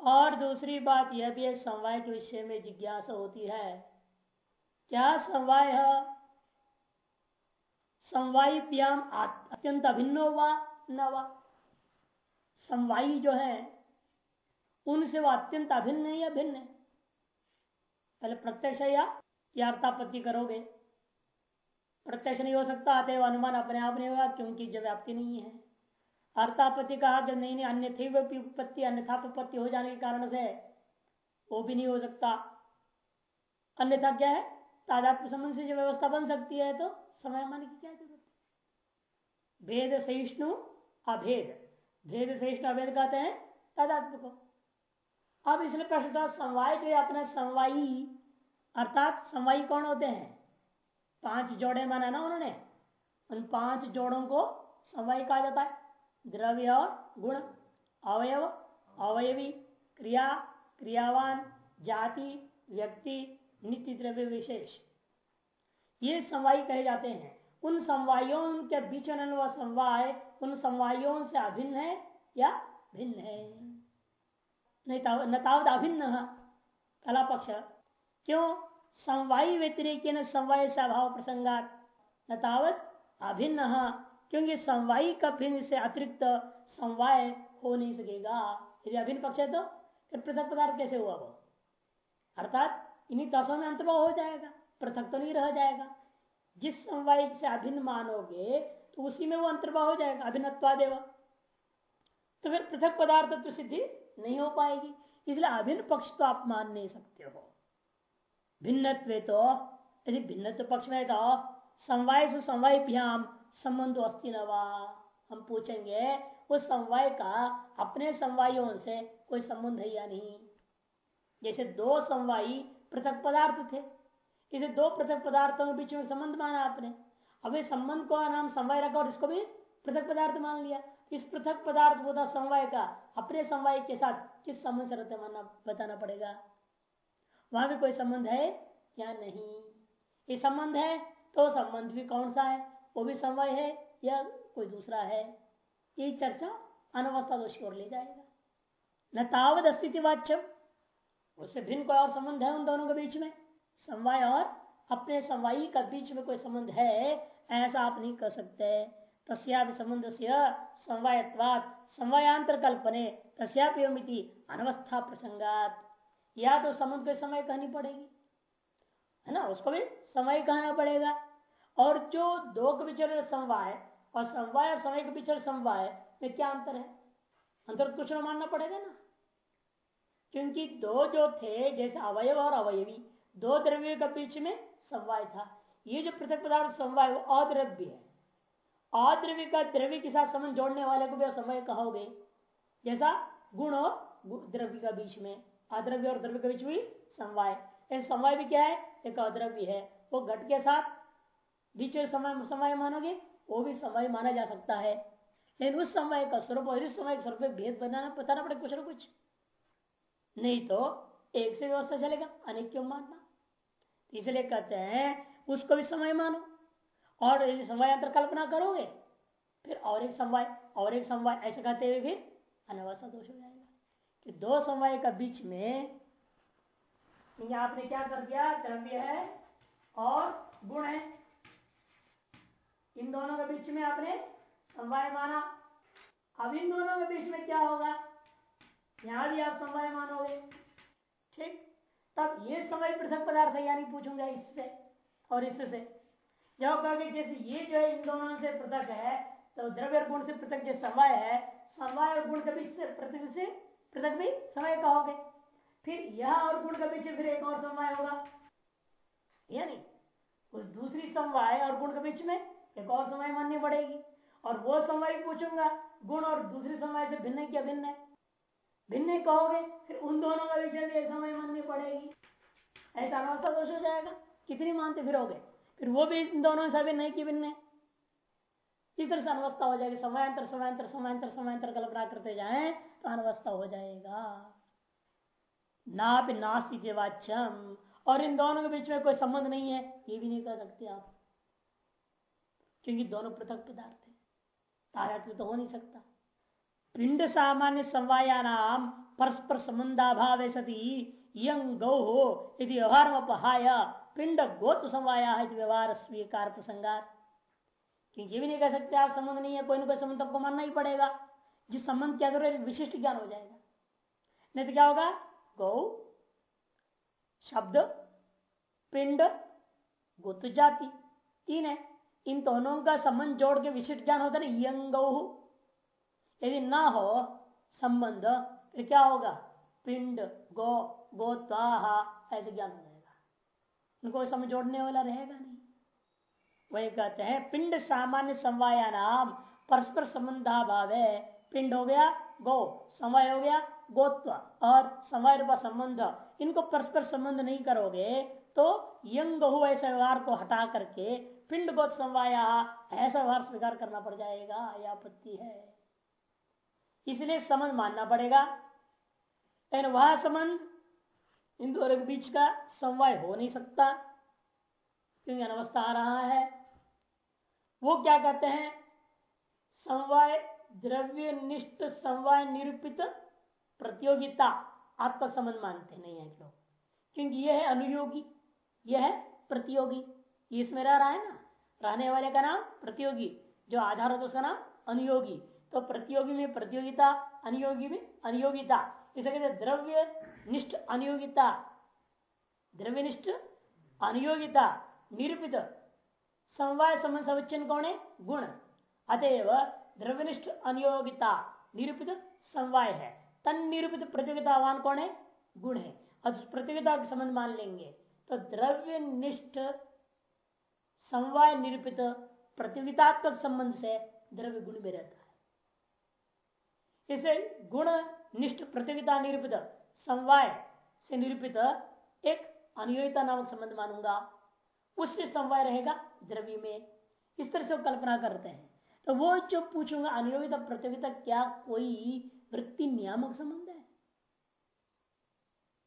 और दूसरी बात यह भी है, समवाय के विषय में जिज्ञासा होती है। क्या समवाय समवाय्याम अत्यंत अभिन्न व न वा? समवायी जो है, उनसे वह अत्यंत अभिन्न है या भिन्न है? पहले प्रत्यक्ष या अर्थापत्ति करोगे? प्रत्यक्ष नहीं हो सकता, अतएव अनुमान अपने आप नहीं होगा, क्योंकि जब व्याप्ति नहीं है। अर्थापत्ति कहा जब नहीं नहीं, अन्य उत्पत्ति अन्यथापत्ति हो जाने के कारण से वो भी नहीं हो सकता। अन्यथा क्या है? तादात्म संबंध से जो व्यवस्था बन सकती है तो समय माने की क्या ज़रूरत भेद सहिष्णु, अभेद। भेद सहिष्णु, अभेद कहते हैं तादात्म को। अब इसलिए प्रश्न था, समवाय जो अपना समवायी, अर्थात समवायी कौन होते हैं? पाँच जोड़े माना ना उन्होंने? उन पाँच जोड़ों को समवाय कहा जाता है। द्रव्य और गुण, अवयव, अवयवी, क्रिया, क्रियावान, जाति, व्यक्ति नित्य द्रव्य विशेष। ये समवाय कहे जाते हैं। उन समवायों के बीच समवाय उन समवायों से अभिन्न है या भिन्न है? नतावत अभिन्न कला पक्ष। क्यों? समवाय व्यतिरिक समवाय स्वभाव प्रसंगात। नतावत अभिन्न क्योंकि समवायी का भिन्न से अतिरिक्त समवाय हो नहीं सकेगा। यदि अभिन्न पक्ष है तो फिर पृथक पदार्थ कैसे हुआ वो? अर्थात, इन्हीं दसों में अंतर्भाव हो जाएगा, पृथक तो नहीं रह जाएगा। जिस समवाय से अभिन्न मानोगे तो उसी में वो अंतर्भाव हो जाएगा अभिन्नवादेव तो फिर पृथक पदार्थ तो सिद्धि नहीं हो पाएगी। इसलिए अभिन्न पक्ष तो आप मान नहीं सकते हो। भिन्नत्व तो यदि भिन्नत्व पक्ष में तो समवाय से समवाय भ्याम संबंध अस्ति नवा हम पूछेंगे, उस समवाय का अपने समवायों से कोई संबंध है या नहीं? जैसे दो समवायी पृथक पदार्थ थे। इसे दो पृथक पदार्थों के बीच में संबंध माना आपने। अब इस संबंध को नाम समवाय रखा और इसको भी पृथक पदार्थ मान लिया। इस पृथक पदार्थ बोधा समवाय का, अपने समवाय के साथ किस संबंध से रहते मानना बताना पड़ेगा। वहाँ भी कोई संबंध है या नहीं? ये संबंध है तो संबंध भी कौन सा है? वो भी समय है या कोई दूसरा है? ये चर्चा अनवस्था दोष ले जाएगा। न तावत अस्तित्व उससे भिन्न कोई और संबंध है उन दोनों के बीच में? समवाय और अपने समवायी का बीच में कोई संबंध है? ऐसा आप नहीं कर सकते। तस्या संबंध से समवायत्वात समवायांतर कल्पने तस्यापि अनवस्था प्रसंगात। या तो संबंध को समय कहनी पड़ेगी। है ना? उसको भी समय कहना पड़ेगा। और जो दो के बीच समवाय और समवाय और समय के बीच समवाय में क्या अंतर है? अंतर कुछ ना मानना पड़ेगा ना। क्योंकि दो जो थे, जैसे अवयव और अवयवी, दो द्रव्य के बीच में समवाय था। ये जो पृथक पदार्थ समवाय, वो अद्रव्य है। अद्रव्य का द्रव्य के साथ संबंध जोड़ने वाले को भी समय कहोगे। जैसा गुण और द्रव्य का बीच में, अद्रव्य और द्रव्य के बीच भी समवाय। समवाय भी क्या है? एक अद्रव्य है। वो घट के साथ बीच में समय समय मानोगे, वो भी समय माना जा सकता है। लेकिन उस समय का स्वरूप और इस समय का स्वरूप भेद बनाना, बताना पड़े कुछ ना कुछ। नहीं तो एक से व्यवस्था चलेगा, अनेक क्यों मानना? इसलिए कहते हैं, उसको भी समय मानो। और यदि समय अंतर कल्पना करोगे, फिर और एक समवाय और एक समवाय ऐसे कहते हुए फिर अनवस्था दोष हो जाएगा। कि दो समवाय का बीच में आपने क्या कर दिया? द्रव्य है और गुण है। इन दोनों के बीच में आपने समवाय माना। अब इन दोनों के बीच में क्या होगा? यहाँ भी आप समवाय मानोगे। ठीक? तब ये समय पृथक पदार्थ है, यानी पूछूँगा इससे और इससे। जब कहोगे जैसे ये जो है, इन दोनों से पृथक है तो द्रव्य गुण से पृथक जो समय है समय और गुण के बीच से पृथक से पृथक भी समय कहोगे। फिर यह और गुण के बीच फिर एक और समवाय होगा। यानी उस दूसरी समवाय और गुण के बीच में एक और समय माननी पड़ेगी। और वो समय पूछूँगा, गुण और दूसरे समय से भिन्न क्या भिन्न है? भिन्न कहोगे, फिर उन दोनों का विषय भी एक समय माननी पड़ेगी। ऐसा अनवस्था दोष हो जाएगा। कितनी मानते फिरोगे? फिर वो भी इन दोनों से भिन्न है कि भिन्न है? इस से अनवस्था हो जाएगी। समयांतर समयांतर समयांतर समयांतर कल्पना करते जाए तो अनवस्था हो जाएगा। ना भी नास्ती वाच्यम और इन दोनों के बीच में कोई संबंध नहीं है। ये भी नहीं कह सकते आप। क्योंकि दोनों पृथक पदार्थ है। तारात्व तो हो नहीं सकता। पिंड सामान्य समवाया नाम परस्पर संबंधाभाव सती यंग गौ हो यदि व्यवहार अपहाय पिंड गोत समवाया है व्यवहार स्वीकार प्रसंगार क्योंकि ये भी नहीं कह सकते, आप संबंध नहीं है, कोई ना कोई संबंध आपको मानना ही पड़ेगा। जिस संबंध के आधार विशिष्ट ज्ञान हो जाएगा। नहीं तो क्या होगा? गौ शब्द, पिंड गुत जाति, तीन है। इन दोनों का संबंध जोड़ के विशिष्ट ज्ञान होता है ना, यंग। यदि ना हो संबंध, फिर क्या होगा? पिंड, गो गोत्वाहा ऐसे ज्ञान हो जाएगा। उनको समझ जोड़ने वाला रहेगा नहीं। वही कहते हैं, पिंड सामान्य समवाया नाम परस्पर संबंधाभाव है पिंड हो गया, गो समय हो गया, गोत्व, और समय का संबंध। इनको परस्पर संबंध नहीं करोगे तो यंग ऐसे व्यवहार को हटा करके पिंड गोत समवाया ऐसा व्यवहार स्वीकार करना पड़ जाएगा यह आपत्ति है। इसलिए संबंध मानना पड़ेगा। लेकिन वह संबंध इन दोनों के बीच का समवाय हो नहीं सकता, क्योंकि अनवस्था आ रहा है। वो क्या कहते हैं? समवाय द्रव्य निष्ठ समवाय निरूपित प्रतियोगिता आत्म संबंध मानते नहीं है लोग। क्योंकि यह है अनुयोगी, यह है प्रतियोगी। इसमें रह रहा है ना? रहने वाले का नाम प्रतियोगी, जो आधार होता है उसका नाम अनुयोगी। तो प्रतियोगी में प्रतियोगिता, अनुयोगी में अनुयोगिता। इसे कहते द्रव्य निष्ठ अनुयोगिता। द्रव्य निष्ठ अनुयोगिता, निरूपित। समवाय संबंध सवचन कौन है? गुण। अतएव द्रव्यनिष्ठ अनुयोगिता, निरूपित समवाय है। तन निरूपित प्रतियोगितावान कौन है? गुण है। उस प्रतियोगिता का संबंध मान लेंगे। तो द्रव्य निष्ठ समवाय निरूपित प्रतियोगितात्मक संबंध से द्रव्य गुण में रहता है। इसे गुण निष्ठ प्रतियोगिता निरूपित समवाय से निरूपित एक अनुयोगिता नामक संबंध मानूँगा। उससे समवाय रहेगा द्रव्य में। इस तरह से कल्पना करते हैं। तो वो जो पूछूँगा अनुयोगिता प्रतियोगिता क्या कोई वृत्ति नियामक संबंध है?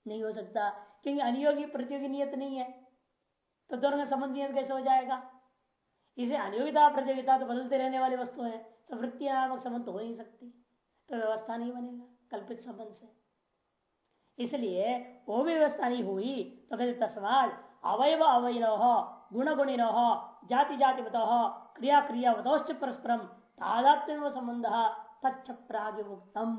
नहीं हो सकता, क्योंकि अनियोगी प्रतियोगी नियत नहीं है। तो दोनों का संबंध नियत कैसे हो जाएगा? इसे अनियोगिता, प्रतियोगिता तो बदलते रहने वाली वस्तु है। तो वृत्ति नामक संबंध हो नहीं सकती तो व्यवस्था नहीं बनेगा, कल्पित संबंध से। इसलिए वो भी व्यवस्था नहीं हुई तो कहते तस्माद अवयव अवय गुण गुणी रहो जाति जाति क्रिया क्रिया परस्परम तादात्म्य संबंध तच्छ प्रागुक्तम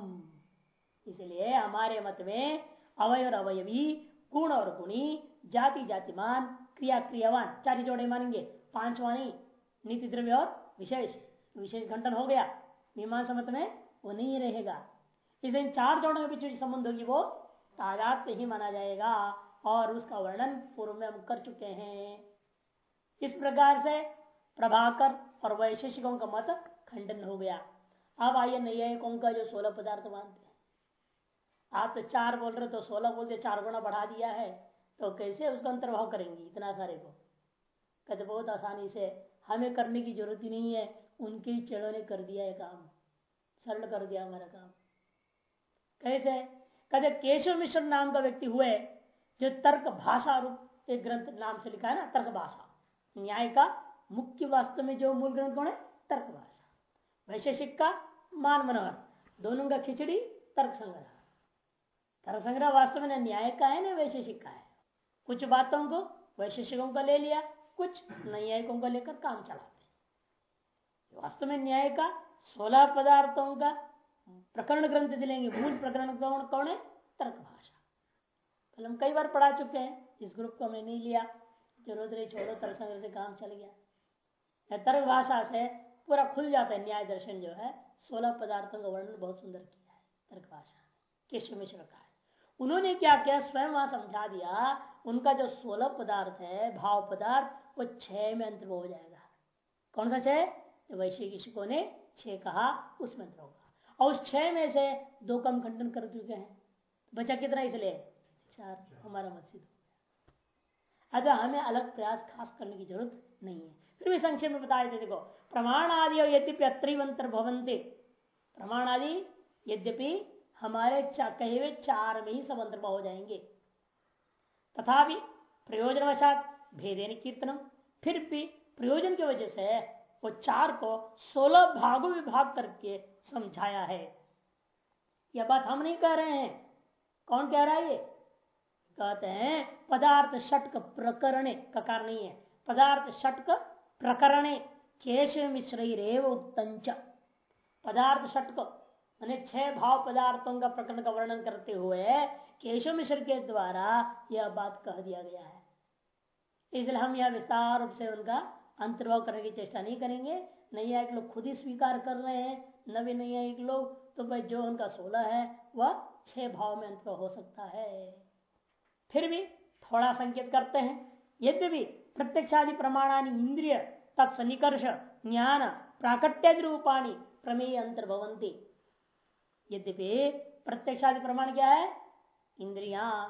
इसलिए हमारे मत में अवय और अवयवी, गुण और गुणी जाति जातिमान क्रिया क्रियावान, चार ही जोड़े मानेंगे। पांचवा नहीं नीति द्रव्य और विशेष। विशेष घंटन हो गया। मीमांसा मत में वो नहीं रहेगा। इसलिए चार जोड़ों के बीच संबंध होगी, वो तादात्म्य ही माना जाएगा और उसका वर्णन पूर्व में हम कर चुके हैं। इस प्रकार से प्रभाकर और वैशेषिकों का मत खंडन हो गया। अब आइए नैयायिकों का जो सोलह पदार्थ मानते हैं। आप तो चार बोल रहे तो सोलह बोलते चार गुना बढ़ा दिया है। तो कैसे उसका अंतर्भाव करेंगे इतना सारे को? कहते बहुत आसानी से हमें करने की ज़रूरत ही नहीं है, उनके ही चेड़ों ने कर दिया है काम। सरल कर दिया हमारा काम। कैसे? कहते केशव मिश्र नाम का व्यक्ति हुए, जो तर्क भाषा रूप एक ग्रंथ नाम से लिखा है ना, तर्क भाषा। न्याय का मुख्य वास्तव में जो मूल ग्रंथ कौन है? तर्क भाषा। वैशेषिक का मान मनोहर। दोनों का खिचड़ी, तर्क संग्रह। तर्क संग्रह वास्तव में न्याय का है, ना वैशेषिक का है। कुछ बातों को वैशेषिकों का ले लिया, कुछ न्यायिकों को लेकर काम चलाते वास्तव में न्याय का सोलह पदार्थों का प्रकरण ग्रंथ दिलेंगे, मूल प्रकरण कौन है? तर्क भाषा। कल हम कई बार पढ़ा चुके हैं, इस ग्रुप को हमने नहीं लिया ज़रूरत नहीं छोड़ो, तर्क संग्रह से काम चल गया। तर्क भाषा से पूरा खुल जाता है, न्याय दर्शन जो है, सोलह पदार्थों का वर्णन बहुत सुंदर किया है, तर्क भाषा केशव मिश्र का है? उन्होंने क्या किया? स्वयं वहाँ समझा दिया उनका जो सोलह पदार्थ है, भाव पदार्थ, वो छह में अंतर हो जाएगा। कौन सा छह? वैश्विक ने छह कहा उसमें अंतर होगा। और उस छह में से दो कम खंडन कर चुके हैं। बचा कितना इसलिए? चार। हमारा मस्जिद अतः हमें अलग प्रयास खास करने की ज़रूरत नहीं है। फिर भी संक्षेप में बता देते देखो प्रमाण आदि और यद्यपि अत्रिवंतर भवंते। प्रमाण आदि यद्यपि हमारे कहे हुए चार में ही सब अंतर्भाव हो जाएँगे। तथापि प्रयोजन वशात भेदे कीर्तनम फिर भी प्रयोजन की वजह से वो चार को सोलह भागों में भाग करके समझाया है। यह बात हम नहीं कह रहे हैं। कौन कह रहा है ये? कहते हैं, पदार्थ षटक प्रकरण, ककार नहीं है। पदार्थ षटक प्रकरण केशव मिश्र उत्तंच पदार्थ षटक छह भाव पदार्थों का प्रकरण का वर्णन करते हुए केशव मिश्र के द्वारा यह बात कह दिया गया है। इसलिए हम यह विस्तार रूप से उनका अंतर्भाव करने की चेष्टा नहीं करेंगे। नहीं एक लोग खुद ही स्वीकार कर रहे हैं, नवे नहीं एक लोग तो भाई जो उनका सोलह है, वह छह भाव में अंतर हो सकता है। फिर भी थोड़ा संकेत करते हैं। यद्यपि प्रत्यक्षादि प्रमाणानि इंद्रिय, तत्सनिकर्ष, ज्ञान, प्राकट्यादि रूपाणी प्रमेय अंतर्भवंती यद्यपि प्रत्यक्षादि प्रमाण क्या है? इंद्रिया।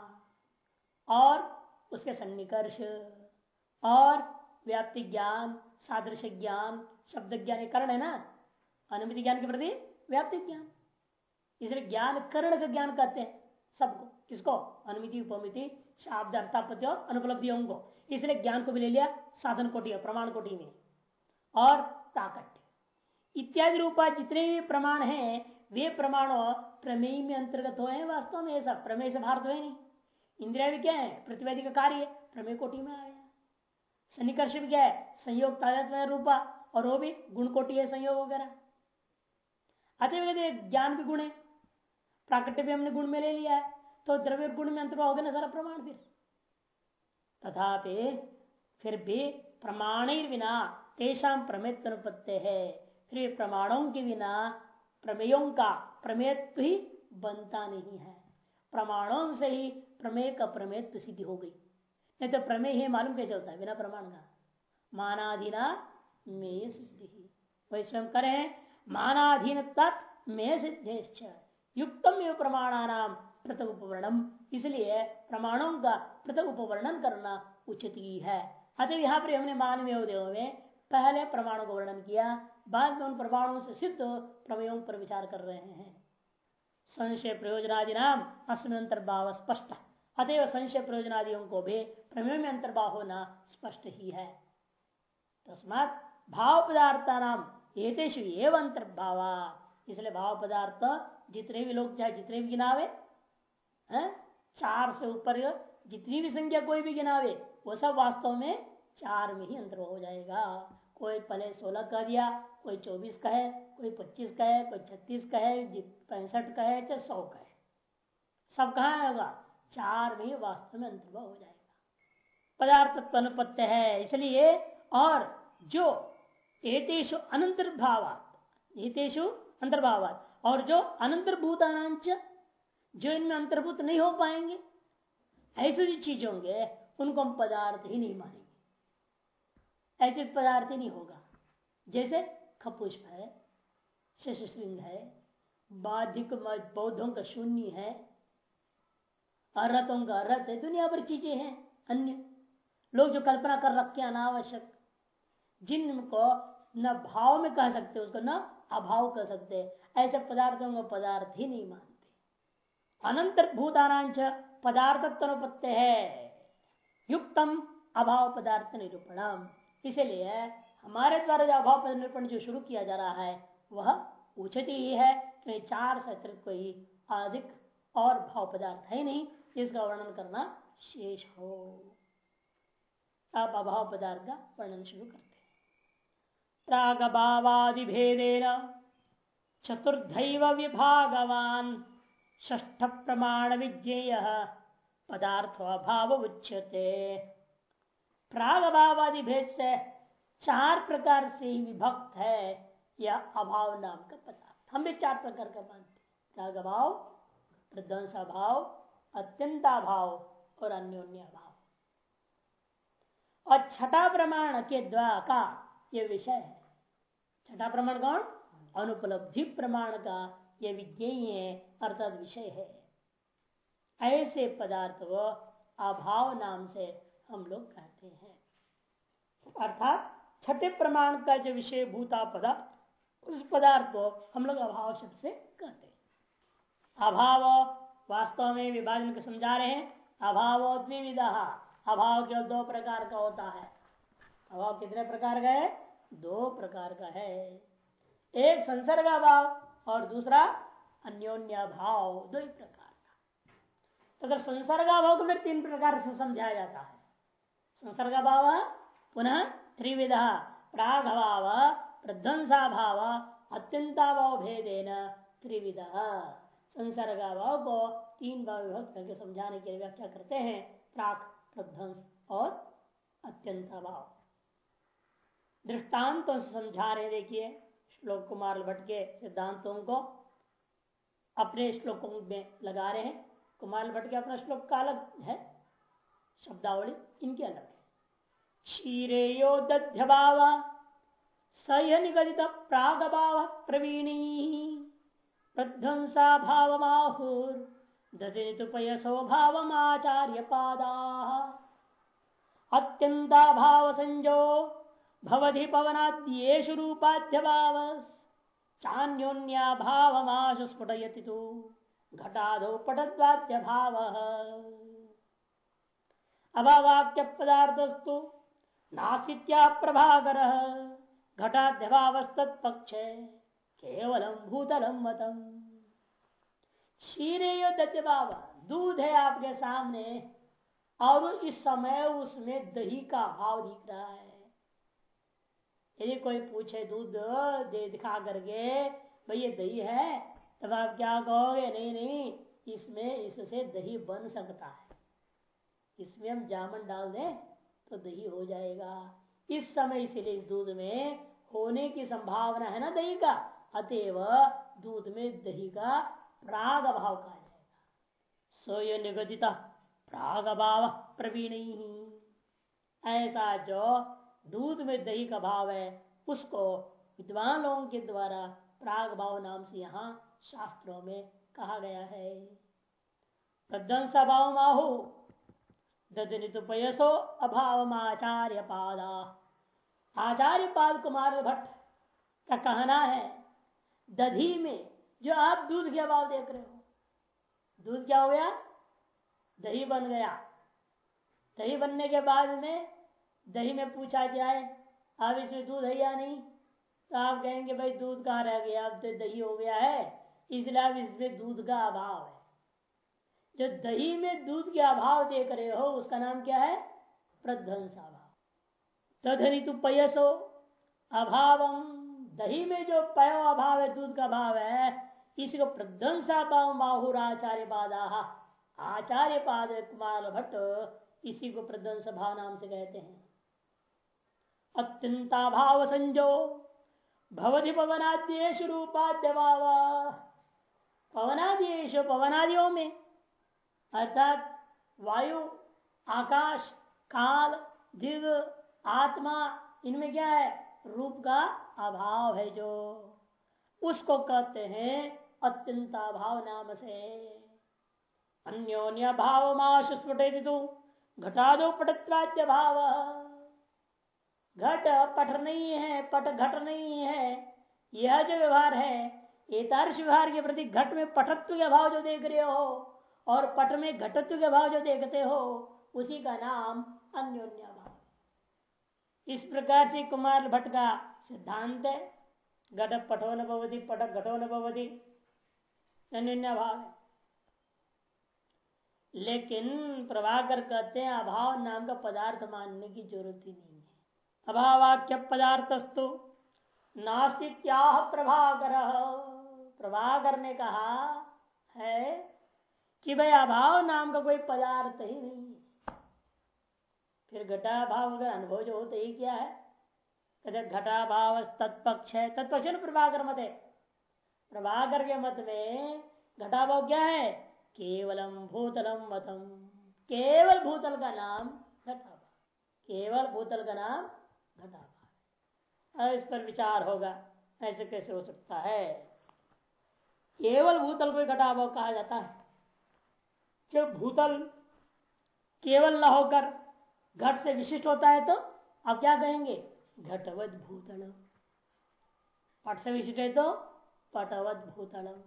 और उसके सन्निकर्ष। और व्याप्ति ज्ञान, सादृश्य ज्ञान, शब्द ज्ञान करण है ना? अनुमति ज्ञान के प्रति व्याप्ति ज्ञान। इसलिए ज्ञान करण का ज्ञान कहते हैं सबको। किसको? अनुमिति, उपमिति, शाब्द अर्थापत्य और अनुपलब्धियों को इसलिए ज्ञान को भी ले लिया, साधन कोटि प्रमाण कोटि में और प्राकट्य। इत्यादि रूपा जितने भी प्रमाण हैं वे प्रमाण प्रमेय में अंतर्गत हो वास्तव में ऐसा। प्रमेय से भारत हुए नहीं। इंद्रिया भी क्या है? प्रतिवेदी का कार्य प्रमेय कोटि में आ गया सन्निकर्ष भी क्या है? संयोग रूपा। और वो भी गुण कोटि है, संयोग वगैरह। अतः ज्ञान भी गुण है, प्राकट्य भी हमने गुण में ले लिया है तो द्रव्य गुण में अंतर हो गया ना सारा प्रमाण फिर। तथापि फिर भी प्रमाण बिना तेषा प्रमेत्व अनुपत्य है। फिर प्रमाणों के बिना प्रमेयों का प्रमेत्व ही बनता नहीं है। प्रमाणों से ही प्रमेय का प्रमेत्व सिद्धि हो गई। नहीं तो प्रमेय ही मालूम कैसे होता है बिना प्रमाण का? मानाधीना में सिद्धि। वही स्वयं करें मानाधीन तत् में सिद्धेश्च युक्तम एवं प्रमाणानाम पृथक उपवर्णम। इसलिए प्रमाणों का पृथक उपवर्णन करना उचित ही है। अतः यहाँ पर हमने मानवीय में पहले प्रमाणों को वर्णन किया बाद में उन प्रमाणों से सिद्ध प्रमेयों पर विचार कर रहे हैं। संशय प्रयोजनादि नाम अस्मिन अंतर्भाव स्पष्ट। अतएव संशय प्रयोजनादियों को भी प्रमेय में अंतर्भाव होना स्पष्ट ही है। तस्मात भाव पदार्थ नाम एतेषु अंतर्भाव। इसलिए भाव पदार्थ जितने भी लोग चाहे जितने भी गिनावे, है? चार से ऊपर जितनी भी संख्या कोई भी गिनावे, वो सब वास्तव में चार में ही अंतर हो जाएगा। कोई पहले सोलह कह दिया कोई चौबीस का है, कोई पच्चीस का है, कोई छत्तीस का है पैंसठ का है, चाहे सौ का है। सब कहा आएगा? चार में वास्तव में अंतर्भाव हो जाएगा। पदार्थ अनुपत्य है, इसलिए और जो एतेषु अनंतर्भाव एतेषु अंतर्भाव और जो अनंतर्भूतानांच, जो इनमें अंतर्भूत नहीं हो पाएँगे, ऐसे जो चीज़ होंगे, उनको हम पदार्थ ही नहीं मानेंगे। ऐसे पदार्थ ही नहीं होगा। जैसे खपुष्प है शशृंग है, बाधिक बौद्धों का शून्य है, अरतों का रथ है, दुनिया भर चीज़ें हैं, अन्य। लोग जो कल्पना कर रखे अनावश्यक। जिनको न भाव में कह सकते, उसको न अभाव कह सकते, ऐसे पदार्थों को पदार्थ ही नहीं मानते। अनंत भूतानांच पदार्थत्वपत्य है। युक्तम अभाव पदार्थ निरूपणम। इसलिए हमारे द्वारा जो अभाव निरूपण जो शुरू किया जा रहा है, वह उचित ही है कि चार से अतिरिक्त कोई अधिक और भाव पदार्थ है नहीं, जिसका वर्णन करना शेष हो। अब अभाव पदार्थ का वर्णन शुरू करते प्राग भावादि भेदेन चतुर्थ विभागवान ष्ठ प्रमाण विज्ञेय पदार्थ अभाव उच्यते। प्राग भावादि भेद से चार प्रकार से ही विभक्त है यह अभाव नाम का पदार्थ। हम भी चार प्रकार का मानते प्राग भाव प्रध्वंस अभाव अत्यंताभाव और अन्योन्य भाव और छठा प्रमाण के द्वारा का यह विषय है। छठा प्रमाण कौन? अनुपलब्धि प्रमाण का यह विज्ञेय है, अर्थात विषय है। ऐसे पदार्थ वो अभाव नाम से हम लोग कहते हैं। अर्थात छठे प्रमाण का जो विषय भूता पदार्थ उस पदार्थ को हम लोग अभाव शब्द से कहते हैं। अभाव वास्तव में विभाजन को समझा रहे हैं। अभाव द्विविधा अभाव केवल दो प्रकार का होता है। अभाव कितने प्रकार का है? दो प्रकार का है। एक संसर्ग अभाव और दूसरा अन्योन्य भाव दो ही प्रकार का। तो अगर संसर्गाभाव को फिर तीन प्रकार से समझाया जाता है। संसर्गाभाव पुनः त्रिविधा प्रागभाव प्रध्वंसा भाव अत्यंताभाव भेदेन त्रिविधा। संसर्गाभाव को तीन भाव विभक्त करके समझाने के लिए व्याख्या करते हैं, प्राक, प्रध्वंस और अत्यंताभाव दृष्टांतों से समझा रहे देखिए, श्लोक कुमार भट्ट के सिद्धांतों को। अपने श्लोकों में लगा रहे हैं। कुमार भट्ट के अपना श्लोक का अलग है, शब्दावली इनके अलग क्षीरेयो दध्य भाव सय निगदित प्राग भाव प्रवीणी प्रध्वंसा भाव माहुर दधितुपयसो भावमाचार्य पादा अत्यंता भाव संजो भवधि पवनाद्येषु रूपाद्य भाव चान्योन्या भावमाशु स्फुटयति तु, घटादो पटद्वाद्य भाव अभावाक्य पदार्थस्तु नासित्या प्रभाकर घटाध्यभावस्तत्पक्ष केवलम भूतलम मतम। क्षीरे दत्यभाव दूध है आपके सामने, और इस समय उसमें दही का भाव दिख रहा है। यदि कोई पूछे दूध दे दिखा करके, भाई ये दही है? तब आप क्या कहोगे, नहीं नहीं, इसमें इससे दही बन सकता है। इसमें हम जामन डाल दें तो दही हो जाएगा। इस समय इसलिए इस दूध में होने की संभावना है ना दही का? अतएव दूध में दही का प्राग भाव कहा जाएगा। सोय निगदित प्राग भाव प्रवीण ऐसा जो दूध में दही का भाव है, उसको विद्वान लोगों के द्वारा प्राग भाव नाम से यहाँ शास्त्रों में कहा गया है। प्रध्वंसा भाव माहु ददनितुपयसो अभाव आचार्य पादा आचार्य पाद कुमार भट्ट का कहना है, दधी में जो आप दूध के अभाव देख रहे हो, दूध क्या हो गया? दही बन गया। दही बनने के बाद में दही में पूछा जाए अब इसमें दूध है या नहीं? तो आप कहेंगे, भाई दूध कहाँ रह गया? अब तो दही हो गया है, इसलिए अब इसमें दूध का अभाव है। जो दही में दूध के अभाव देख रहे हो, उसका नाम क्या है? प्रध्वंसा भाव तधनी तु पयसो अभाव। दही में जो पयो अभाव है, दूध का भाव है, इसी को प्रध्वंसा भाव माहुर आचार्य पादा आचार्य पाद कुमार भट्ट इसी को प्रध्वंस भाव नाम से कहते हैं। अत्यंता भाव संजो भवधि पवनाद्येश भाव पवनादिश पवनादियों में अर्थात वायु, आकाश, काल दिग आत्मा, इनमें क्या है? रूप का अभाव है जो। उसको कहते हैं अत्यंत अभाव नाम से। अन्योन्य भाव माश स्फुटित घटा दो पटत्वाद्य भाव घट पट नहीं है पट घट नहीं है, यह जो व्यवहार है एतार्श व्यवहार के प्रति घट में पटत्व के अभाव जो देख रहे हो और पट में घटत्व के भाव जो देखते हो, उसी का नाम अन्योन्या भाव इस प्रकार से कुमार भट्ट का सिद्धांत है, घट पटो न भवती पटक घटो न भवती अन्योन्या भाव है। लेकिन प्रभाकर कहते हैं, अभाव नाम का पदार्थ मानने की ज़रूरत ही नहीं है। अभावाक्य पदार्थस्तु नास्तित्याह प्रभाकर। प्रभाकर ने कहा, है कि भाई अभाव नाम का कोई पदार्थ ही नहीं है। फिर घटाभाव अगर अनुभव जो होता ही क्या है? कहते घटा भाव तत्पक्ष है। तत्पक्ष प्रभाकर मत है। प्रभाकर के मत में घटाभाव क्या है? केवलम भूतलम मतम। केवल भूतल का नाम घटा केवल भूतल का नाम घटा इस पर विचार होगा, ऐसे कैसे हो सकता है? केवल भूतल को घटा भाव कहा जाता है। जो भूतल केवल न होकर घट से विशिष्ट होता है तो आप क्या कहेंगे? घटवत भूतल। पट से विशिष्ट है तो पटवत भूतल।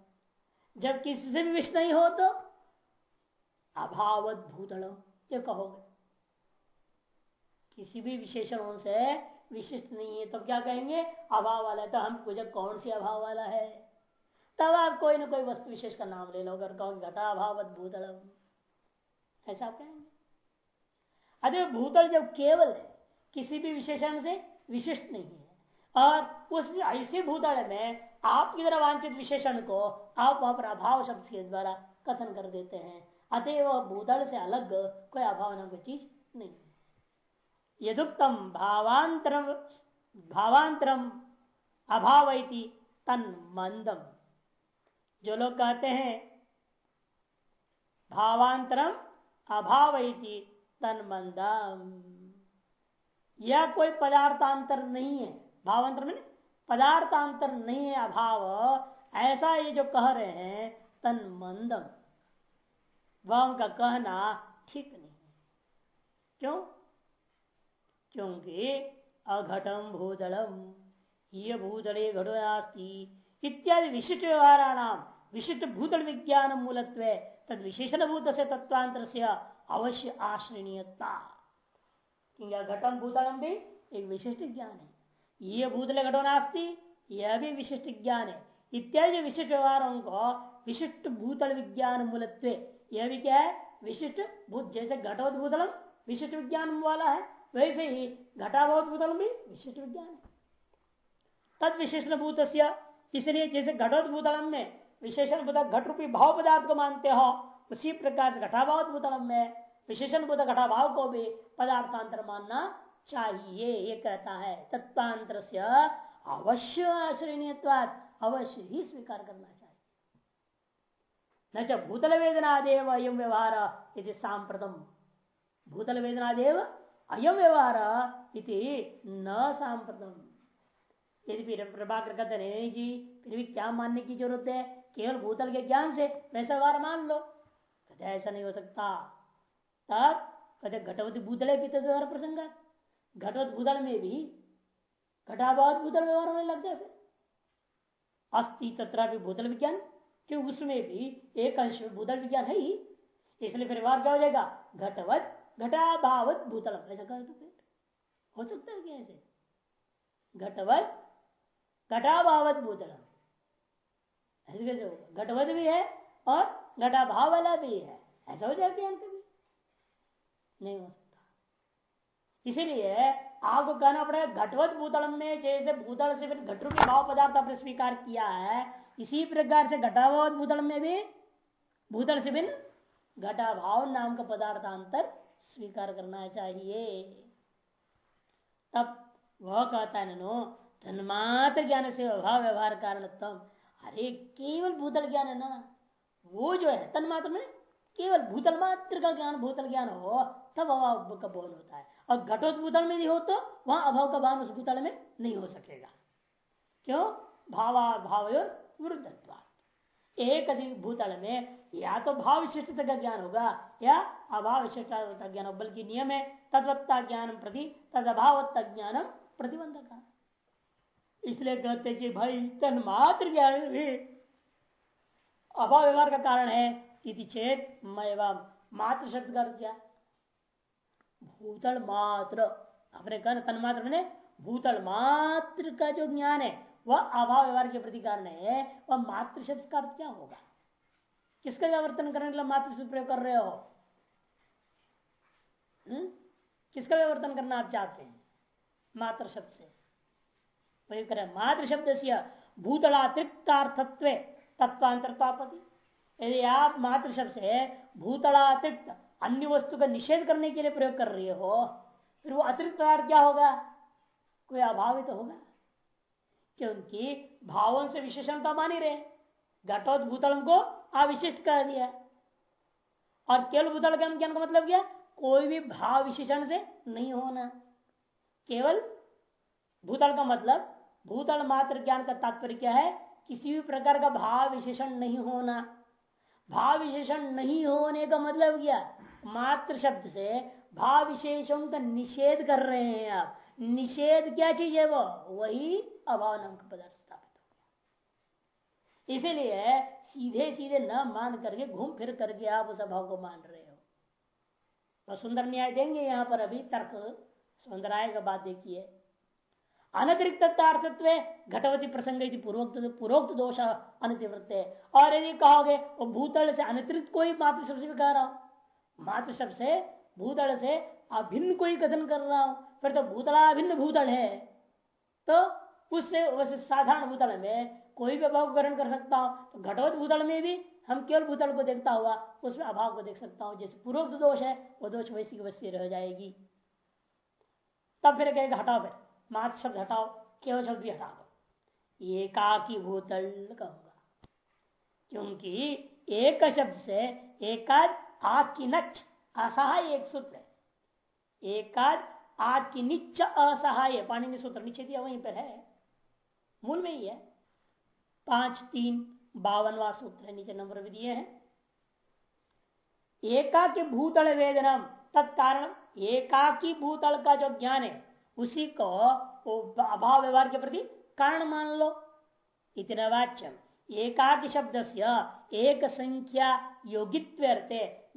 जब किसी से भी विशिष्ट नहीं हो तो अभावत भूतल। ये कहोगे। किसी भी विशेषणों से विशिष्ट नहीं है, तब क्या कहेंगे? अभाव वाला है। तो हम पूछे कौन सी अभाव वाला है? तब आप कोई ना कोई वस्तु विशेष का नाम ले लो, अगर कहो घटा अभावत भूतल ऐसा आप कहेंगे। अरे भूतल जब केवल है, किसी भी विशेषण से विशिष्ट नहीं है, और उस ऐसे भूतल में आपकी तरह वांछित विशेषण को आप वहाँ पर अभाव शब्द के द्वारा कथन कर देते हैं। अतएव भूतल से अलग कोई अभाव नाम की चीज़ नहीं यदुक्तम भावांतरम भावांतरम अभाव तन मंदम जो लोग कहते हैं, भावांतरम अभाव तन मंदम यह कोई पदार्थांतर नहीं है। भावांतर में पदार्थांतर नहीं है, अभाव। ऐसा ये जो कह रहे हैं तन मंदम वह उनका कहना ठीक नहीं है। क्यों? क्योंकि अघटम भूतलम ये भूतले घटोस्ती इत्यादि विशिष्ट व्यवहाराणाम। विशिष्ट भूतल विज्ञान मूलत्व तद विशेषण भूत से तत्वांतर से अवश्य आश्रणीयता घटम भूतलम भी एक विशिष्ट ज्ञान है ये भूतल घटो नास्ती यह भी विशिष्ट ज्ञान है इत्यादि विशिष्ट व्यवहारों को विशिष्ट भूतल विज्ञान मूलत्व यह भी क्या है? विशिष्ट भूत जैसे घटोत भूतलम विशिष्ट विज्ञान वाला है, वैसे ही घटावत भूतलम भी विशिष्ट विज्ञान है तद विशेषण भूत इसलिए जैसे घटोत भूतलम में विशेषण भूत घट रूपी भाव पदार्थ को मानते हो उसी प्रकार से घटाभाव में विशेषण भूत घटाभाव को भी पदार्थांतर मानना चाहिए, ये कहता है। तत्वांतर से अवश्य आश्रयणीयवाद अवश्य ही स्वीकार करना चाहिए। न भूतल वेदना देव अयम व्यवहार यदि सांप्रतम भूतल वेदना देव अयम व्यवहार इति न सांप्रतम यदि प्रभाकर कहते नहीं जी फिर भी क्या मानने की ज़रूरत है? केवल भूतल के ज्ञान से वैसा वार मान लो। कहते ऐसा नहीं हो सकता। तब कहते घटवती भूतले भी व्यवहार प्रसंग घटवत भूतल में भी घटाभाव भूतल व्यवहार होने लग जाए अस्थि तथा भी भूतल विज्ञान, क्यों उसमें भी एक अंश भूतल विज्ञान है ही। इसलिए फिर व्यवहार क्या हो जाएगा? घटवत, घटाभावत भूतल ऐसा कहे तो फिर। हो सकता है क्या ऐसे। घटवत, घटाभावत भूतलम। घटवत भी है और घटाभाव वाला भी है। ऐसा हो जाएगा ज्ञान कभी नहीं हो सकता। इसीलिए आपको कहना पड़ेगा, घटवत भूतलम में जैसे भूतल से फिर घटरू के भाव पदार्थ आपने स्वीकार किया है, इसी प्रकार से घटाभावत भूतल में भी भूतल से भिन्न घटाभाव नाम का पदार्थांतर स्वीकार करना चाहिए। तब वह कहता है नो तन्मात्र ज्ञान से अभाव व्यवहार कारण अरे केवल भूतल ज्ञान है ना। वो जो है, तन्मात्र में केवल भूतल मात्र का ज्ञान, भूतल ज्ञान हो, तब अभाव का बोध होता है। और घटोत भूतल में भी हो तो वहाँ अभाव का भान उस भूतल में नहीं हो सकेगा। क्यों? भावा भाव वृद्धत्वा एक अधिक भूतल में या तो भाव विशिष्टता का ज्ञान होगा, या अभाव विशिष्टता ज्ञान बल्कि नियम है तत्वत्ता ज्ञान प्रति तद अभावत्ता ज्ञान प्रतिबंधक इसलिए कहते कि भाई, तन मात्र ज्ञान भी अभाव व्यवहार का कारण है इति चेत मात्र शब्द का क्या? भूतल मात्र। अपने कहा तन्मात्र मैंने भूतल मात्र का जो ज्ञान है, वह अभाव व्यवहार के प्रति कारण है। वह मात्र शब्द का अर्थ क्या होगा? किसका व्यावर्तन करने के लिए मात्र शब्द प्रयोग कर रहे हो हुँ? हम्म? किसका व्यावर्तन करना आप चाहते हैं? मात्र शब्द से। मात्र शब्द से भूतलातिरिक्तार्थत्व तत्वांतरतापति यदि आप मात्र शब्द से भूतलातिरिक्त अन्य वस्तु का निषेध करने के लिए प्रयोग कर रहे हो, फिर वो अतिरिक्त क्या होगा? कोई अभाव तो होगा? क्योंकि भावों से विशेषणता मानी रहे घटोत भूतल को अविशिष्ट कर दिया और केवल भूतल ज्ञान ज्ञान का मतलब क्या? कोई भी भाव विशेषण से नहीं होना। केवल भूतल का मतलब भूतल मात्र ज्ञान का तात्पर्य क्या है? किसी भी प्रकार का भाव विशेषण नहीं होना। भाव विशेषण नहीं होने का मतलब क्या? मात्र शब्द से भाव विशेषों का निषेध कर रहे हैं आप। निषेध क्या चीज़ है वो? वही अभाव नाम का पदार्थ स्थापित हो गया। इसीलिए सीधे सीधे न मान करके, घूम फिर करके आप उस अभाव को मान रहे हो। तो सुंदर न्याय देंगे यहाँ पर अभी तर्क सुंदराय का बात देखिए। अनतिरिक्त अर्थत्व घटवती प्रसंग पूर्वोक्त पूर्वोक्त दोष अनतिवृत्त। और यदि कहोगे वो भूतल से अनतिरिक्त कोई मात्र शब्द भी कह रहा हूँ। मात्र शब्द से, भूतल से अभिन्न कोई कथन कर रहा हो। फिर तो भूतला अभिन्न भूतल है। तो उससे वैसे साधारण भूतल में कोई भी अभाव ग्रहण कर सकता हूँ। तो घटवत भूतल में भी हम केवल भूतल को देखता हुआ, उसमें अभाव को देख सकता हूँ। जैसे पूर्व दोष है, वो दोष वैसी वैसी रह जाएगी। तब फिर कहेगा, हटाओ फिर। मात शब्द हटाओ केवल शब्द भी हटा दो एकाकी भूतल कहूँगा क्योंकि एक शब्द से एकाद आकिनच असहाय एक सूत्र है। एकाद आकिनिच असहाय पानी सूत्र नीचे दिया वहीं पर है। मूल में ही है। पाँच, तीन, बावनवा सूत्र नीचे नंबर भी दिए हैं। एकाकी भूतल वेदनम। तत्कारण एकाकी भूतल का जो ज्ञान है उसी को अभाव व्यवहार के प्रति कारण मान लो। इतना वाच्यम। एकाकी शब्द से एक संख्या योगित्व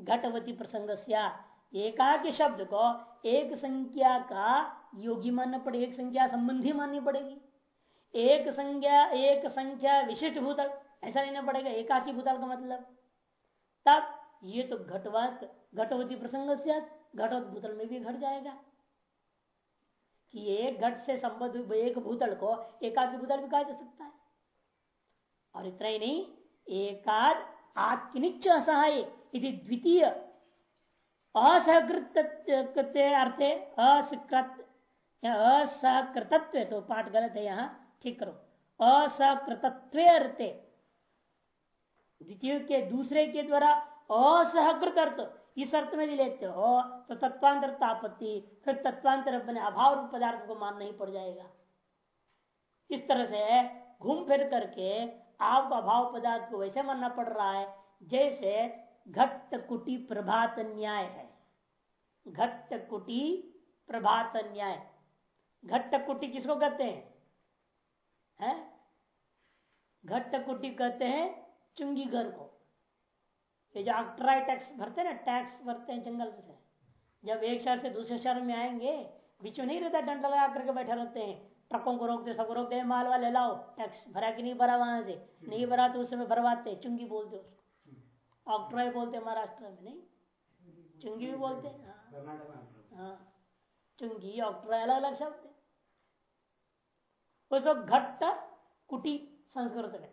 घटवती प्रसंग एकाकी शब्द को एक संख्या का योगी मानना पड़ेगा एक संख्या संबंधी माननी पड़ेगी। एक संख्या एक संख्या विशिष्ट भूतल, ऐसा लेना पड़ेगा, एकाकी भूतल का मतलब। तब ये तो घटवत, घटवती प्रसंग घटवत भूतल में भी घट जाएगा। कि एक घट से संबद्ध एक भूतल को एकाकी भूतल भी कहा जा सकता है। और इतना ही नहीं, एकाद आत्निच असहाय यदि द्वितीय असहकृत अर्थे असकृत असकृतत्व तो पाठ गलत है यहाँ, ठीक करो। असकृतत्व अर्थे। द्वितीय के दूसरे के द्वारा असहकृत अर्थ। इस अर्थ में लेते हो तो तत्वांतर तापत्ति, फिर तत्वांतर अपने अभाव रूप पदार्थ को मानना ही पड़ जाएगा। इस तरह से घूम फिर करके आपको अभाव पदार्थ को वैसे मानना पड़ रहा है, जैसे घट कुटी प्रभात न्याय है। घट कुटी प्रभात न्याय। घट कुटी किसको कहते हैं? है? घट कुटी कहते हैं चुंगी घर को। ये जो अक्ट्राई टैक्स भरते ना टैक्स भरते हैं जंगल से। जब एक शहर से दूसरे शहर में आएँगे बीच में नहीं रहता डंडा लगा करके बैठे रहते हैं। ट्रकों को रोकते सबको रोकते माल वाले लाओ टैक्स भरा कि नहीं भरा वहाँ से? नहीं भरा तो उस समय भरवाते चुंगी बोलते उसको। ऑक्ट्राई बोलते महाराष्ट्र में नहीं? चुंगी भी बोलते हाँ, हाँ। चुंगी ऑक्ट्राई अलग अलग शब्द उसको घट्ट कुटी संस्कृत में।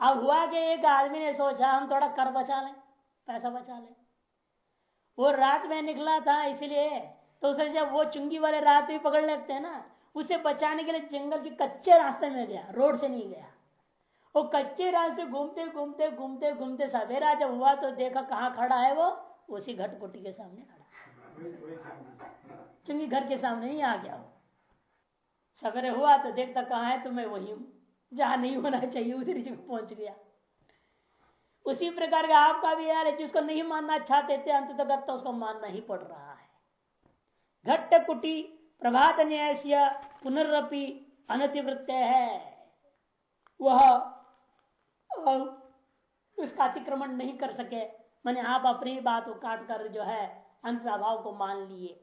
अब हुआ कि एक आदमी ने सोचा, हम थोड़ा कर बचा लें, पैसा बचा लें। वो रात में निकला था, इसलिए तो उसे जब वो चुंगी वाले रात भी पकड़ लेते हैं ना, उसे बचाने के लिए जंगल के कच्चे रास्ते में गया, रोड से नहीं गया। वो कच्चे रास्ते घूमते घूमते घूमते घूमते सवेरा जब हुआ तो देखा कहाँ खड़ा है वो, उसी घटकुटी के सामने खड़ा चुंगी घर के सामने ही आ गया वो। सवेरे हुआ तो देखता कहाँ है तो मैं वही हूँ। जहाँ नहीं होना चाहिए, उधर जगह पहुँच गया। उसी प्रकार का आपका भी यार जिसको नहीं मानना चाहते थे अंत तक उसको मानना ही पड़ रहा है। घट्ट कुटी प्रभात न्याय पुनरअपि अनतिवृत्त है। वह उसका अतिक्रमण नहीं कर सके, मैंने आप अपनी बात को काट कर जो है, अंत अभाव को मान लिए।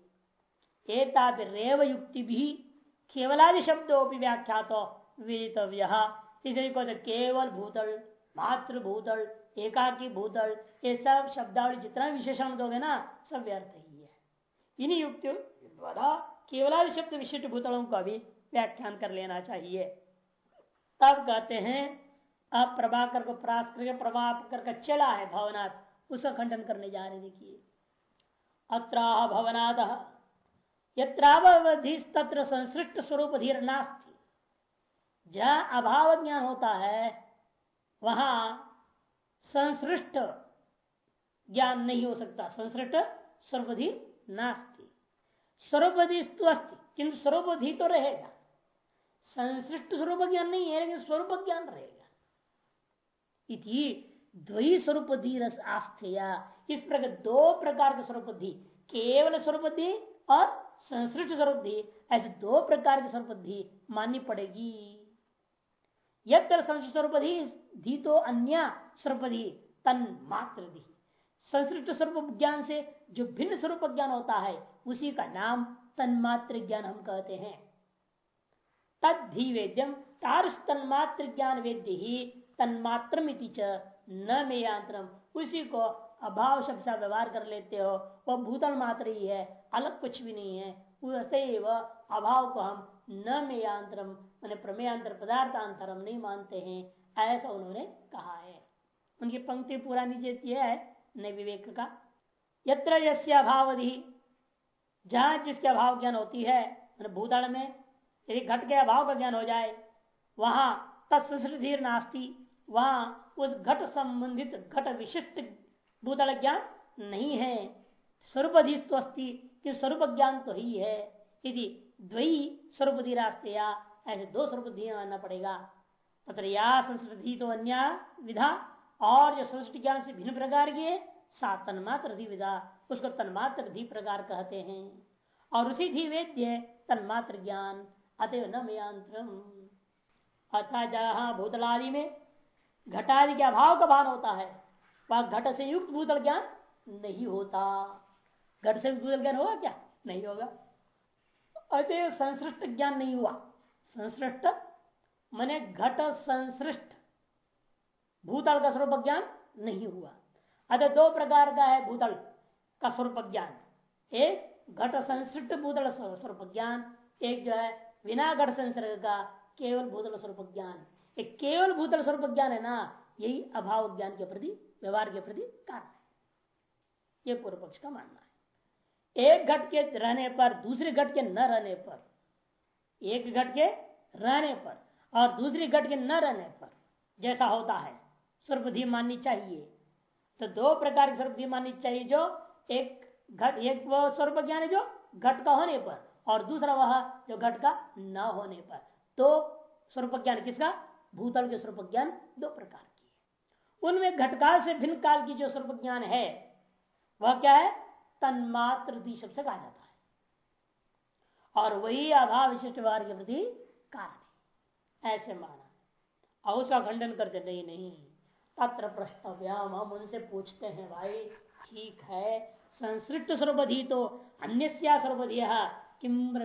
एक रेव युक्ति भी केवलादि शब्दों की व्याख्या तो विदितव्य इसलिए को केवल भूतल मात्र भूतल एकाकी भूतल, ये सब शब्दावली जितना विशेषण दोगे ना, सब व्यर्थ ही है। इन्हीं युक्तियों द्वारा केवल शब्द विशिष्ट भूतलों का भी व्याख्यान कर लेना चाहिए। तब कहते हैं, अब प्रभाकर को प्रास्त करके प्रभाकर का चला है भवनाथ, उसका खंडन करने जा रहे देखिए। अत्र भवनाथ यत्रावधि तत्र संसृष्ट स्वरूप धीर नास्त। जहाँ अभाव ज्ञान होता है, वहाँ संसृष्ट ज्ञान नहीं हो सकता। संसृष्ट सर्वधि नास्ती। स्वरूपधि अस्ति, किंतु स्वरूपधि तो रहेगा। संसृष्ट स्वरूप ज्ञान नहीं है, लेकिन स्वरूप ज्ञान रहेगा। इति द्वि स्वरूप रस आस्थया। इस प्रकार दो प्रकार के स्वरूपधि, केवल स्वरूपधि और संसृष्ट स्वरूपधि, ऐसे दो प्रकार के स्वरूपधि माननी पड़ेगी। यत्र स्वरूप धी तो अन्य स्वरूपधि तन मात्र धी स्वरूप ज्ञान से जो भिन्न स्वरूप ज्ञान होता है, उसी का नाम तन्मात्र ज्ञान हम कहते हैं। तद्धि वेद्यम तारस तन्मात्र ज्ञान वेद्य ही तन्मात्र न मेयांतरम उसी को अभाव शब्द व्यवहार कर लेते हो, वह भूतल मात्र ही है, अलग कुछ भी नहीं है। वह अभाव को हम न मेयांतरम मैंने प्रमेयांतर पदार्थांतरम नहीं मानते हैं, ऐसा उन्होंने कहा है। उनकी पंक्ति पुरानी नीचे है नए विवेक का। यत्र यश्याभावधि जहाँ जिसके अभाव ज्ञान होती है भूतल में यदि घट के अभाव का ज्ञान हो जाए, वहाँ तत्सृधीर नास्ती, वहाँ उस घट संबंधित घट विशिष्ट भूतल ज्ञान नहीं है। स्वरूप अधिस्ती कि स्वरूप ज्ञान तो ही है। यदि द्वई स्वरूप रास्ते या ऐसे दो स्वरूप आना पड़ेगा। तथा या संस्कृति तो अन्य विधा, और जो संस्कृति ज्ञान से भिन्न प्रकार की सा तन्मात्र विधा, उसको तन्मात्र धी प्रकार कहते हैं। और उसी धी वेद्य तन्मात्र ज्ञान अतव न मयांत्रम। अर्थात जहाँ भूतलादि में घटादि के अभाव का भान होता है, वह घट से युक्त भूतल ज्ञान नहीं होता। घट से युक्त भूतल ज्ञान होगा क्या? नहीं होगा। अतः संसृष्ट ज्ञान नहीं हुआ। संसृष्ट, मैंने घट संसृष्ट। भूतल का स्वरूप ज्ञान नहीं हुआ। अतः दो प्रकार का है भूतल का स्वरूप ज्ञान। एक घट संसृष्ट भूतल स्वरूप ज्ञान, एक जो है बिना घट संसर्ग का केवल भूतल स्वरूप ज्ञान। एक केवल भूतल स्वरूप ज्ञान है ना, यही अभाव ज्ञान के प्रति, व्यवहार के प्रति कारण है। यह पूर्व पक्ष का मानना है। एक घट के रहने पर, दूसरे घट के न रहने पर एक घट के रहने पर और दूसरी घट के न रहने पर जैसा होता है सर्वधि माननी चाहिए। तो दो प्रकार की सर्वधि माननी चाहिए जो एक घट, एक वो स्वरूप ज्ञान है जो घट का होने पर और दूसरा वह जो घट का न होने पर। तो स्वरूप ज्ञान किसका? भूतल के स्वरूप ज्ञान दो प्रकार की है। उनमें घटकाल से भिन्न काल की जो स्वरूप ज्ञान है, वह क्या है? तन्मात्र शब्द से कहा जाता है। और वही अभाव विशिष्ट व्यवहार के प्रति कारण ऐसे माना। और उसका खंडन करते, नहीं नहीं। तत्र प्रश्न हम उनसे पूछते हैं, भाई, ठीक है, संसृष्ट स्वरूपधि तो अन्य स्वरूपधि किम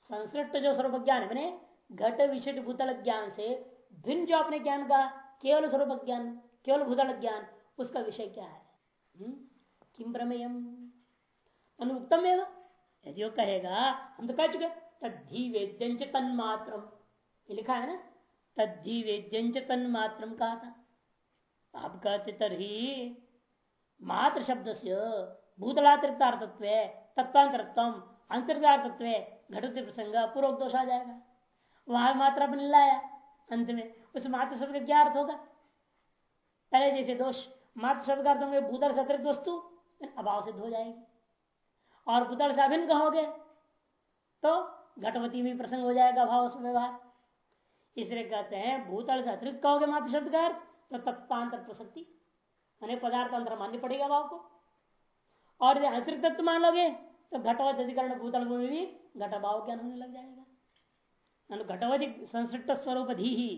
संसृष्ट जो स्वरूप ज्ञान है घट विशिष्ट भूतल ज्ञान से भिन्न जो अपने ज्ञान का केवल स्वरूप ज्ञान केवल भूतल ज्ञान, उसका विषय क्या है? हम्म? किम प्रमेयम अनुक्तम यदि वो कहेगा, हम तो कह चुके तद्धि वेद्यंच तन्मात्रम। ये लिखा है ना? तद्धि वेद्यंच तन्मात्रम कहा था। आप कहते तरही मात्र शब्द से भूतलातिरिक्तार्थत्व तत्वांतरत्व अंतर्गातत्व घटते प्रसंग पूर्व दोष आ जाएगा। वहाँ मात्रा बन लाया अंत में। उस मात्र शब्द का क्या अर्थ होगा? पहले जैसे दोष मात्र शब्द का अर्थ होंगे भूतल से अतिरिक्त वस्तु अभाव सिद्ध हो जाएगी। और भूतल से अभिन्न कहोगे तो घटवती में प्रसंग हो जाएगा अभाव व्यवहार। इसलिए कहते हैं, भूतल से अतिरिक्त कहोगे मात्र शब्द का अर्थ तो तत्पांतर प्रसक्ति। मैंने पदार्थ अंतर माननी पड़ेगा भाव को। और यदि अतिरिक्त तत्व मान लोगे तो घटवत अधिकरण भूतल में भी घटभाव ज्ञान होने लग जाएगा। घटवधि संसृष्ट स्वरूप धी ही,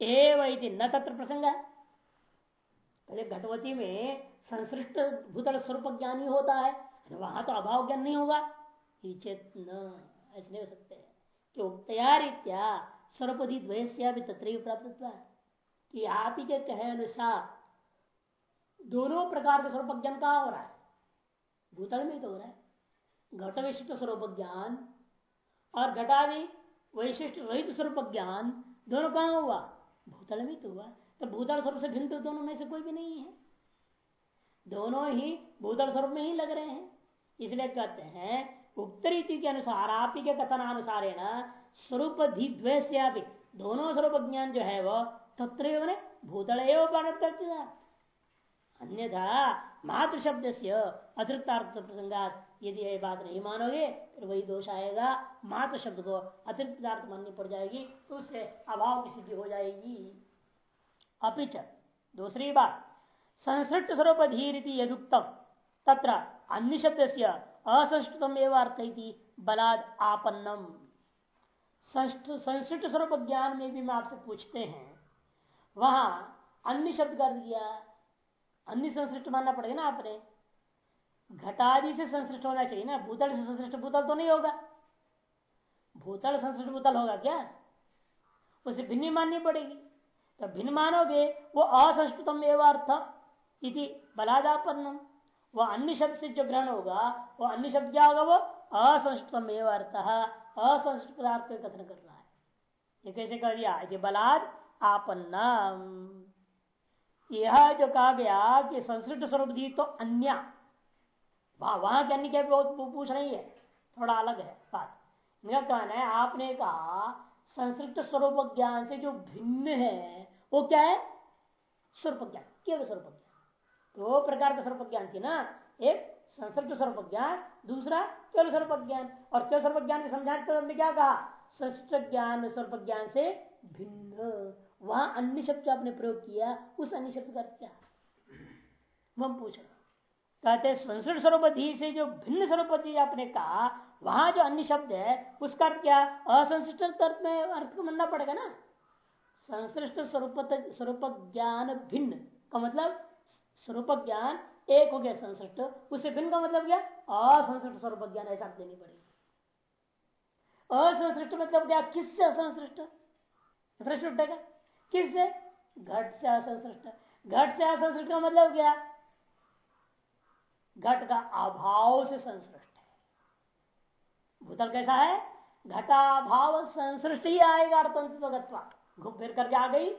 एवं न तत्र प्रसंग। है घटवती में संसृष्ट भूतल स्वरूप ज्ञान होता है वहाँ तो अभाव ज्ञान नहीं होगा। न, ऐसे नहीं हो सकते। कि उक्तया स्वरूपधि द्वैश्या भी तत्र प्राप्त कि आप ही के कहे अनुसार दोनों प्रकार के स्वरूप ज्ञान कहा हो रहा है? भूतल में तो हो रहा है। घट विशिष्ट स्वरूप ज्ञान और घटादि वैशिष्ट रहित स्वरूप ज्ञान दोनों कहा हुआ? भूतल में तो हुआ। तो भूतल स्वरूप से भिन्न दोनों में से कोई भी नहीं है। दोनों ही भूतल स्वरूप में ही लग रहे हैं। इसलिए कहते हैं उक्त रीति के अनुसार आप ही के कथनानुसार है ना स्वरूप दोनों स्वरूप ज्ञान जो है वो तत्र भूतल अन्यथा मातृ शब्द से अतिरिक्त प्रसंगात यदि यह बात नहीं मानोगे, फिर वही दोष आएगा। मात्र शब्द को अतिरिक्त माननी पड़ जाएगी तो उससे अभाव की सिद्धि हो जाएगी। अपिच दूसरी बात संसृष्ट स्वरूप धीर यदुक्तम, तत्र अन्य शब्द से असंस्कृतम एवं अर्थ बलाद आपन्नम। संस्कृत स्वरूप ज्ञान में भी मैं आपसे पूछते हैं। वहाँ अन्य शब्द कर दिया अन्य संश्लिष्ट मानना पड़ेगा ना आपने? घटादि से संश्लिष्ट होना चाहिए ना, भूतल से संश्लिष्ट भूतल तो नहीं होगा। भूतल संश्लिष्ट भूतल होगा क्या? उसे भिन्न माननी पड़ेगी। तो भिन्न मानोगे, वो असंस्कृतम एवं अर्थ इति बलादापन्नम। वह अन्य शब्द से जो ग्रहण होगा वह अन्य शब्द क्या होगा वो? असंस्कृतम एवं अर्थ, असंस्कृत पदार्थ का कथन कर रहा है। ये कैसे कर दिया? यदि बलाद आपन्नम। यह जो कहा गया कि संस्कृत स्वरूप दी तो अन्य। वहाँ के अन्य क्या पूछ रही है? थोड़ा अलग है बात। मेरा कहना है, आपने कहा, संस्कृत स्वरूप ज्ञान से जो भिन्न है, वो क्या है? स्वरूप ज्ञान, केवल स्वरूप ज्ञान। दो प्रकार का स्वरूप ज्ञान थी ना, एक संस्कृत स्वरूप ज्ञान दूसरा केवल स्वरूप ज्ञान और केवल स्वरूप ज्ञान समझाने तो हमने क्या कहा? संस्कृत ज्ञान स्वरूप ज्ञान से भिन्न। वहाँ अन्य शब्द आपने प्रयोग किया, उस अन्य शब्द का क्या? हम पूछ रहे। कहते संस्कृत स्वरूप से जो भिन्न स्वरूप आपने कहा, वहाँ जो अन्य शब्द है, उसका अर्थ क्या? असंश्लिष्ट अर्थ में अर्थ को मानना पड़ेगा ना। संश्लिष्ट स्वरूप स्वरूप ज्ञान भिन्न का मतलब स्वरूप ज्ञान एक हो गया संश्लिष्ट उससे भिन्न का मतलब क्या? असंश्लिष्ट स्वरूप ज्ञान ऐसा देनी पड़ेगी। असंसृष्ट मतलब क्या? किससे असंश्लिष्ट प्रश्न उठेगा। किससे? घट से असंसृष्ट। घट से असंसृष्ट का मतलब क्या? घट का अभाव से संसृष्ट है। भूतल कैसा है? घटाभाव संसृष्ट ही आएगा अर्थंतत्वगत्वा घूम फिर करके आ गई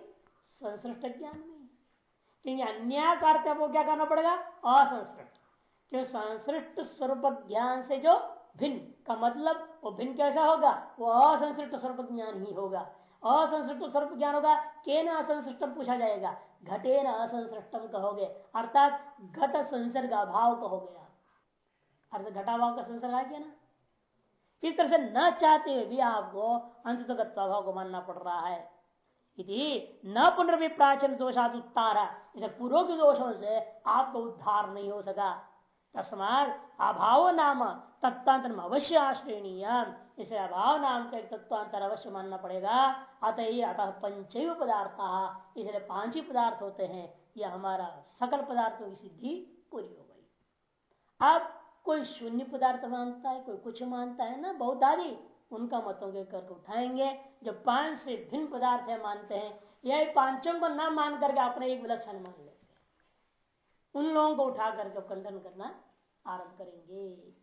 संसृष्ट ज्ञान में। क्योंकि अन्य कार्य को क्या करना पड़ेगा? असंसृष्ट। क्यों संसृष्ट स्वरूप ज्ञान से जो भिन्न, का मतलब वो भिन्न कैसा होगा? वो असंसृष्ट स्वरूप ज्ञान ही होगा। असंसृष्ट स्वरूप ज्ञान होगा के न असंसृष्टम पूछा जाएगा। घटे न असंसृष्टम कहोगे, अर्थात घट संसर्ग अभाव कहोगे अर्थ घटाभाव का संसर्ग आ गया ना? इस तरह से न चाहते हुए भी आपको अंत भाव को मानना पड़ रहा है। न पुनर्विप्राचन दोषाद उत्तारा इसे पूर्व के दोषों से आपको उद्धार नहीं हो सका। तस्मात अभाव नाम तत्वांतर अवश्य आश्रेणीय इसे अभाव नाम का एक तत्वांतर अवश्य मानना पड़ेगा। अतः अतः पंच पदार्थ, इसलिए पाँच ही पदार्थ होते हैं। यह हमारा सकल पदार्थों की सिद्धि पूरी हो गई। अब कोई शून्य पदार्थ मानता है, कोई कुछ मानता है ना, बहुत आदि। उनका मतों के करके उठाएँगे। जो पाँच से भिन्न पदार्थ है मानते हैं यह पाँचों को न मान करके अपने एक विलक्षण मान लेते हैं। उन लोगों को उठा करके खंडन करना आरंभ करेंगे।